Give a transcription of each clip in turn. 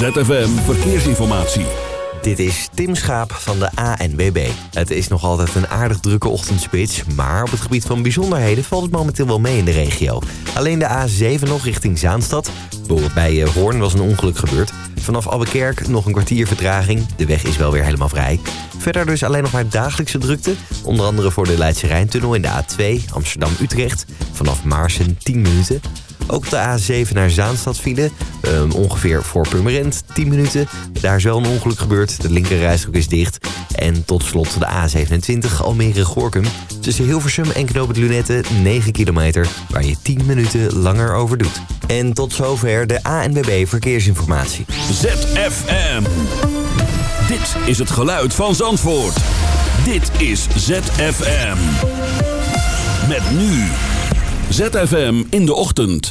ZFM Verkeersinformatie. Dit is Tim Schaap van de ANWB. Het is nog altijd een aardig drukke ochtendspits... maar op het gebied van bijzonderheden valt het momenteel wel mee in de regio. Alleen de A7 nog richting Zaanstad. Bij eh, Hoorn was een ongeluk gebeurd. Vanaf Abbekerk nog een kwartier vertraging. De weg is wel weer helemaal vrij. Verder dus alleen nog maar dagelijkse drukte. Onder andere voor de Leidse Rijntunnel in de A2 Amsterdam-Utrecht. Vanaf Maarsen 10 minuten. Ook de A7 naar Zaanstad file. Um, ongeveer voor Purmerend, 10 minuten. Daar wel een ongeluk gebeurd. De linkerrijstrook is dicht. En tot slot de A27 Almere-Gorkum. Tussen Hilversum en Knoop Lunette 9 kilometer... waar je 10 minuten langer over doet. En tot zover de ANWB Verkeersinformatie. ZFM. Dit is het geluid van Zandvoort. Dit is ZFM. Met nu... ZFM in de ochtend.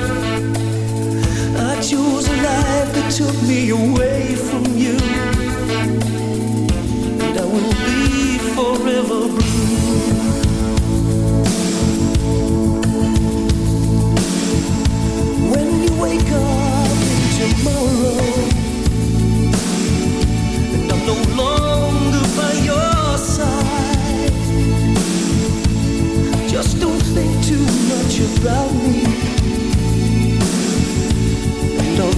choose a life that took me away from you. And I will be forever blue. When you wake up in tomorrow, and I'm no longer by your side, just don't think too much about me.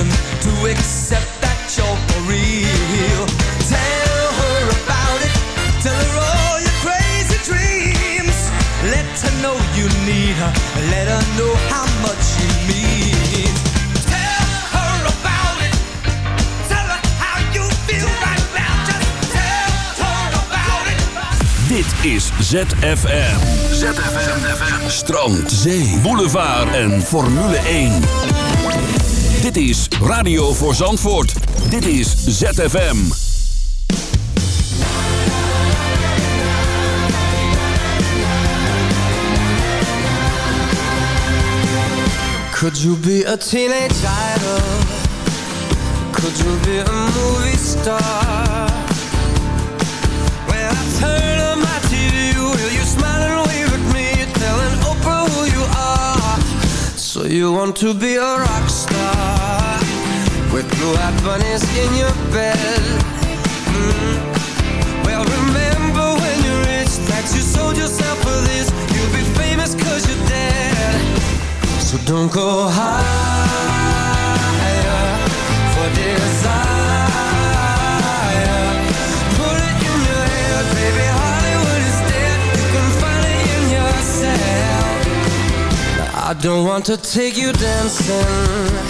reason to accept that you're for real. Tell her about it. Tell her all your crazy dreams. Let her know you need her. Let her know how much you mean. Tell her about it. Tell her how you feel right now. Just tell her about it. Dit is ZFM. ZFM. Strand, zee, boulevard en Formule 1. Dit is Radio voor Zandvoort. Dit is ZFM. Could you be a teenage idol? Could you be a movie star? When I turn on my TV, will you smile and wave at me, telling Oprah who you are? So you want to be a rock star with blue-eyed bunnies in your bed? Mm. Well, remember when you reached that you sold yourself for this. You'll be famous cause you're dead. So don't go higher for desire. Put it in your head, baby. Hollywood is dead. You can find it in yourself. I don't want to take you dancing.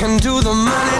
can do the money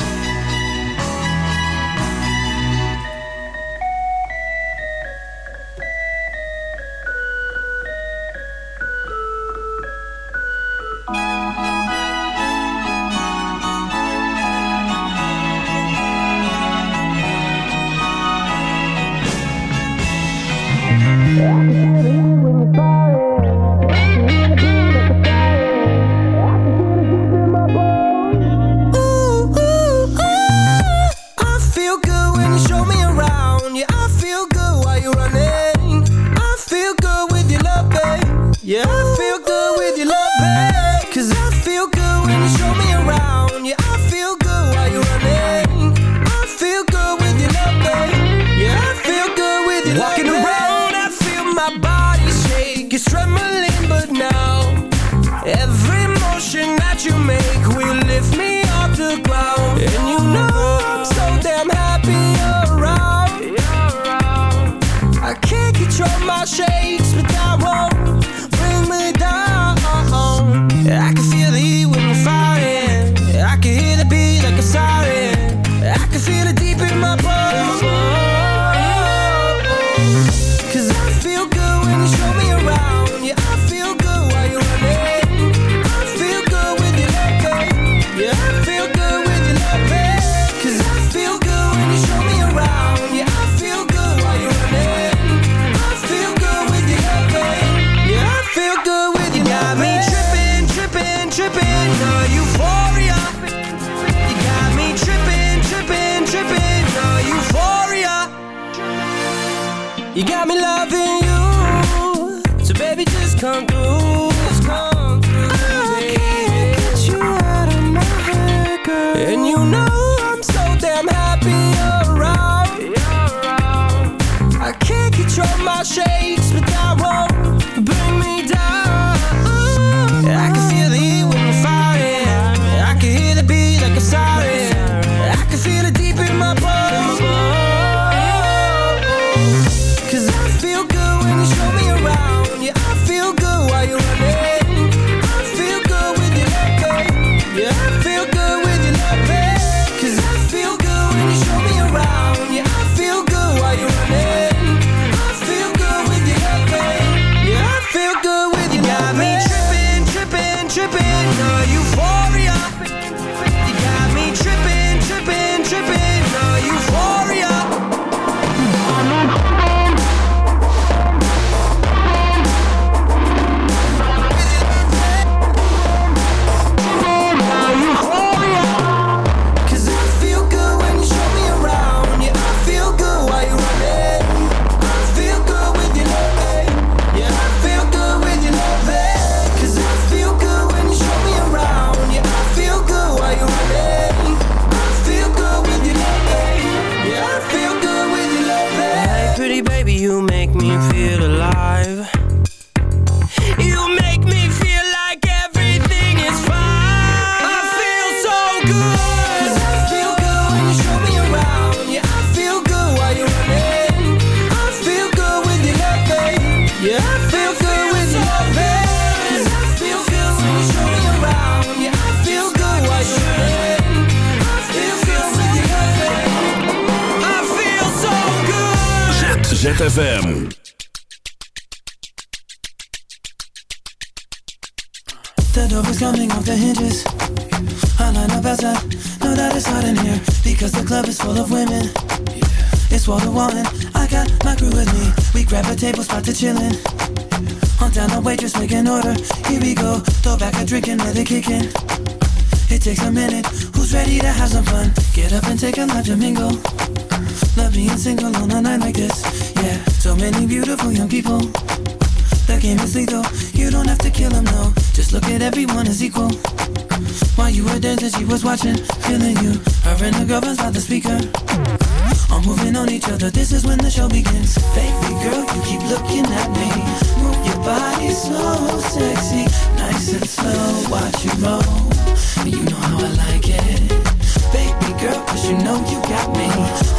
You know you got me.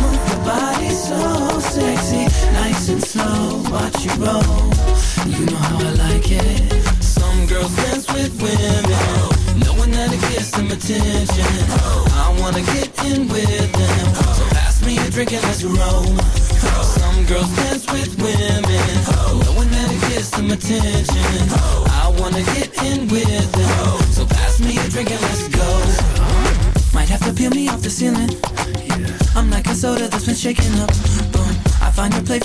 Move your body so sexy, nice and slow. Watch you roll. You know how I like it.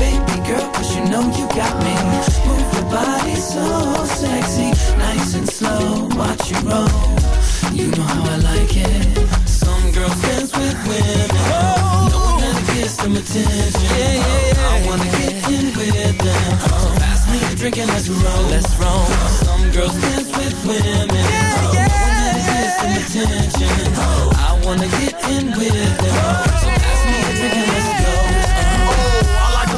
Baby girl, cause you know you got me. Move your body so sexy, nice and slow. Watch you roll, you know how I like it. Some girls dance with women, knowing that it gets them attention. Yeah, yeah, yeah. I wanna get in with them. So pass me a drink and let's roll. Let's roll. Some girls dance with women, knowing that it gets them attention. I wanna get in with them. So pass me a drink and let's go.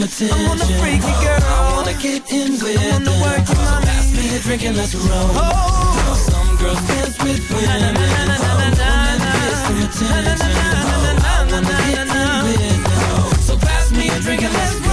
Some attention. I wanna freak you, girl. I wanna get in with them, so pass me a drink and let's roll. Some girls dance with women, that it gets some attention. I wanna get in with them, so pass me a drink and let's go.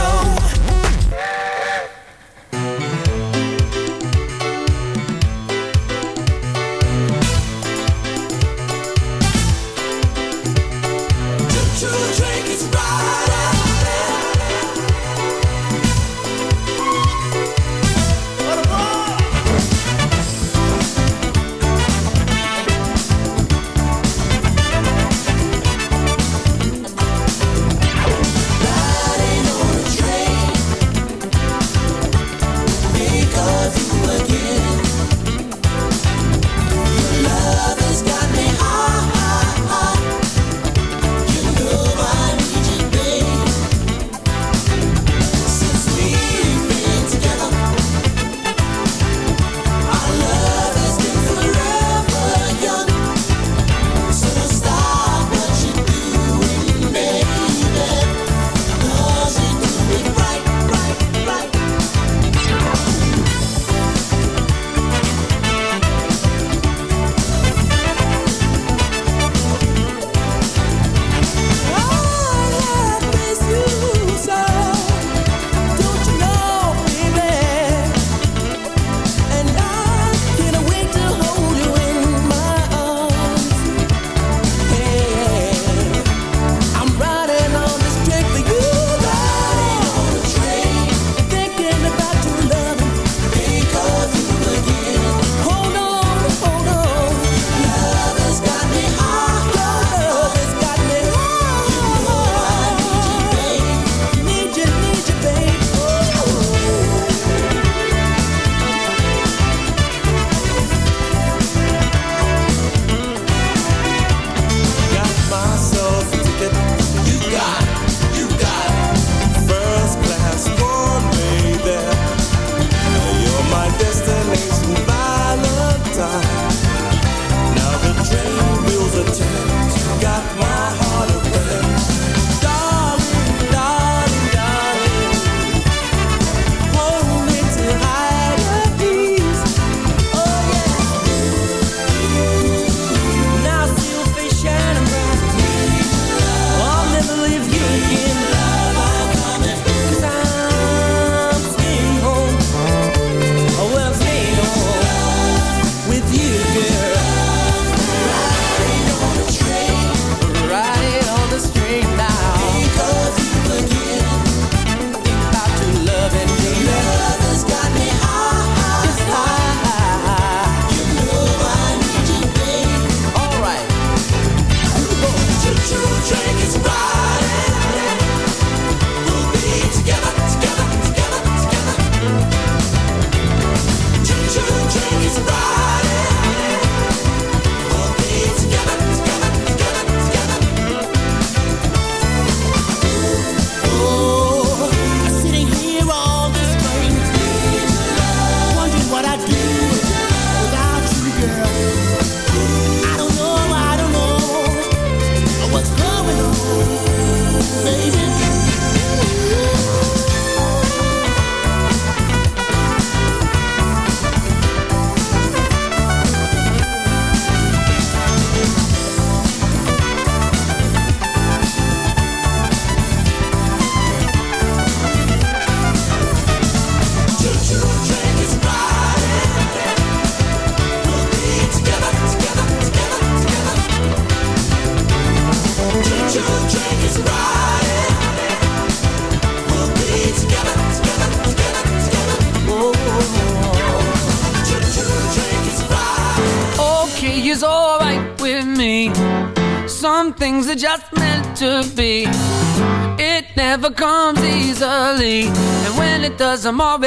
I'm already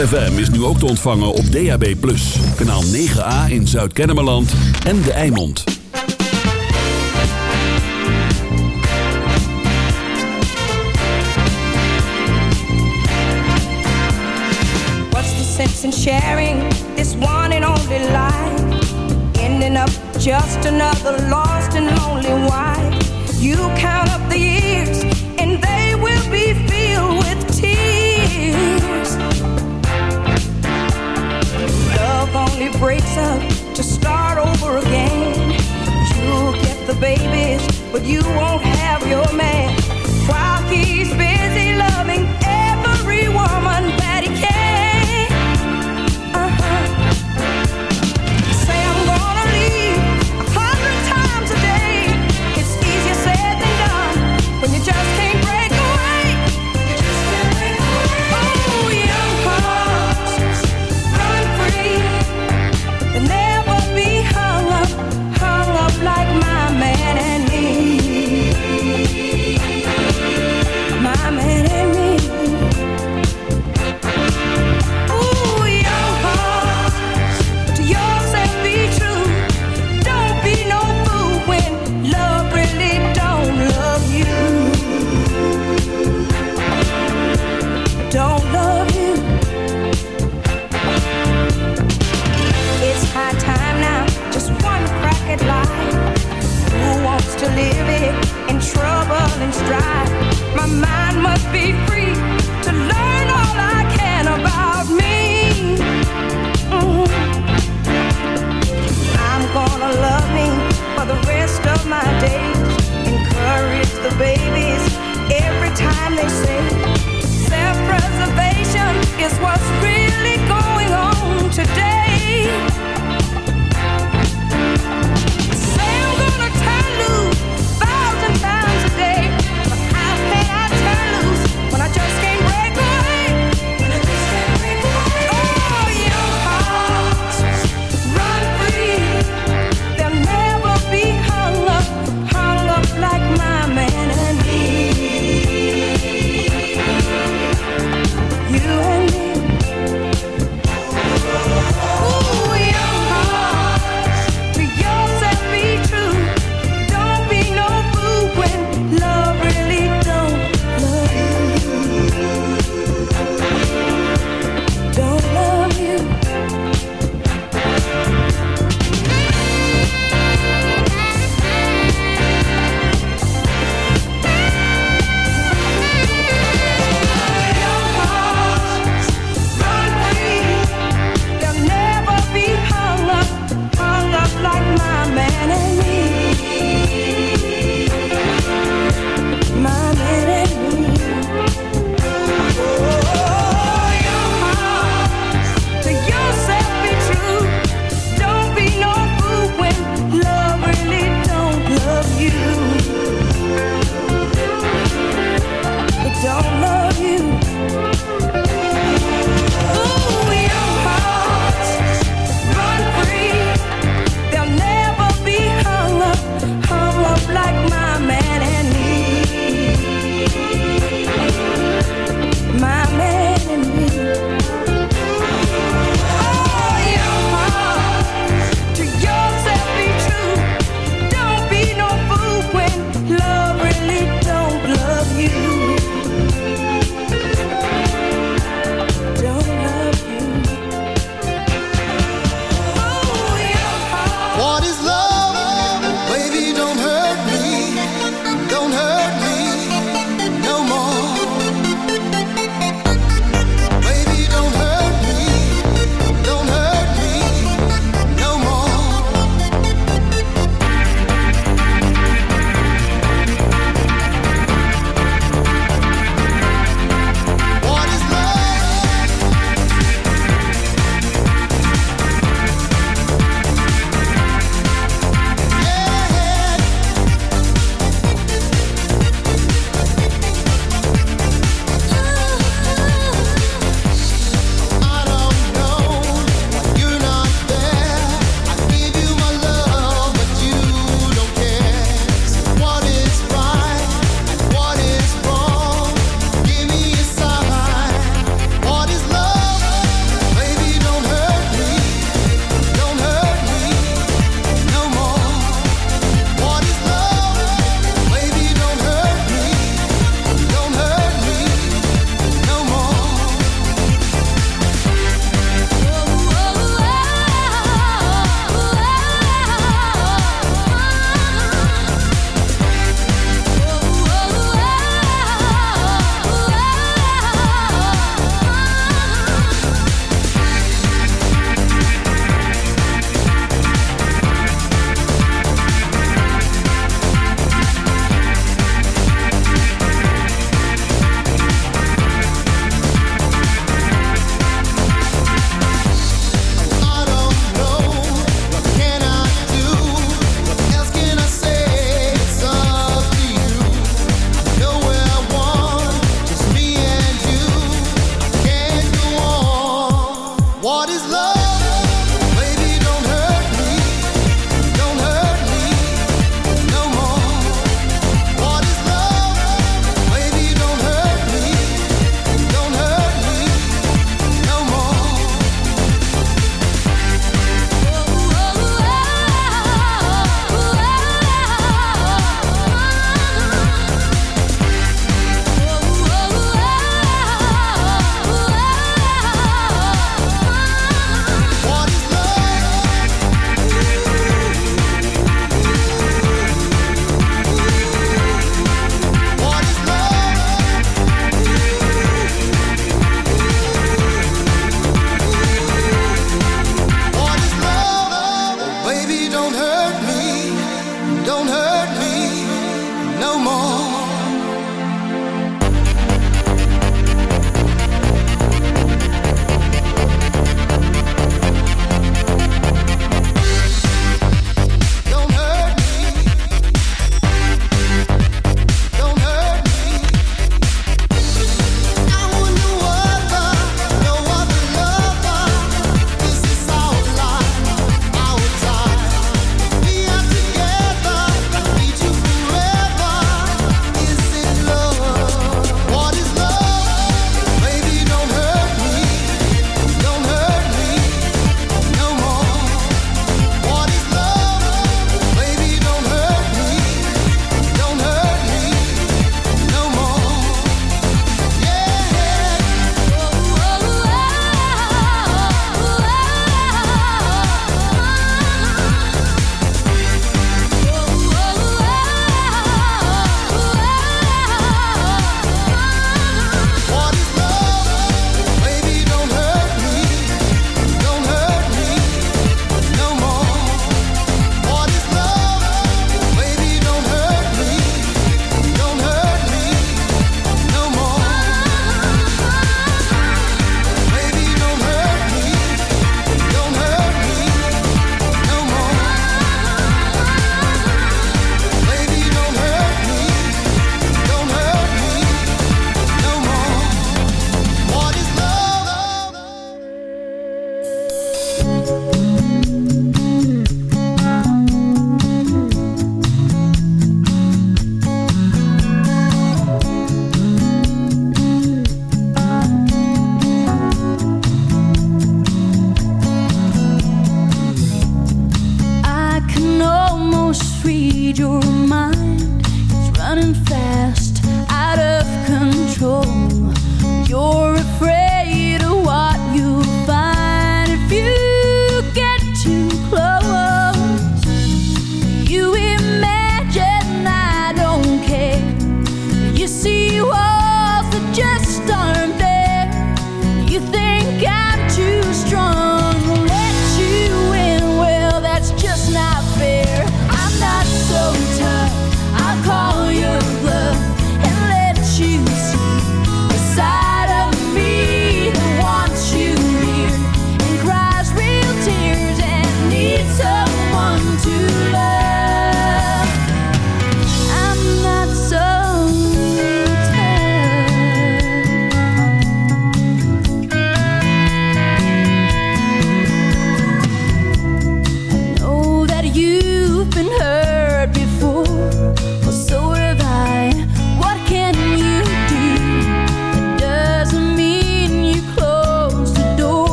ZFM is nu ook te ontvangen op DAB+. Kanaal 9A in Zuid-Kennemerland en De Eimond. What's the sense in sharing this one and only life? Ending up just another lost and lonely wife. You count up Only breaks up to start over again. You'll get the babies, but you won't have your man.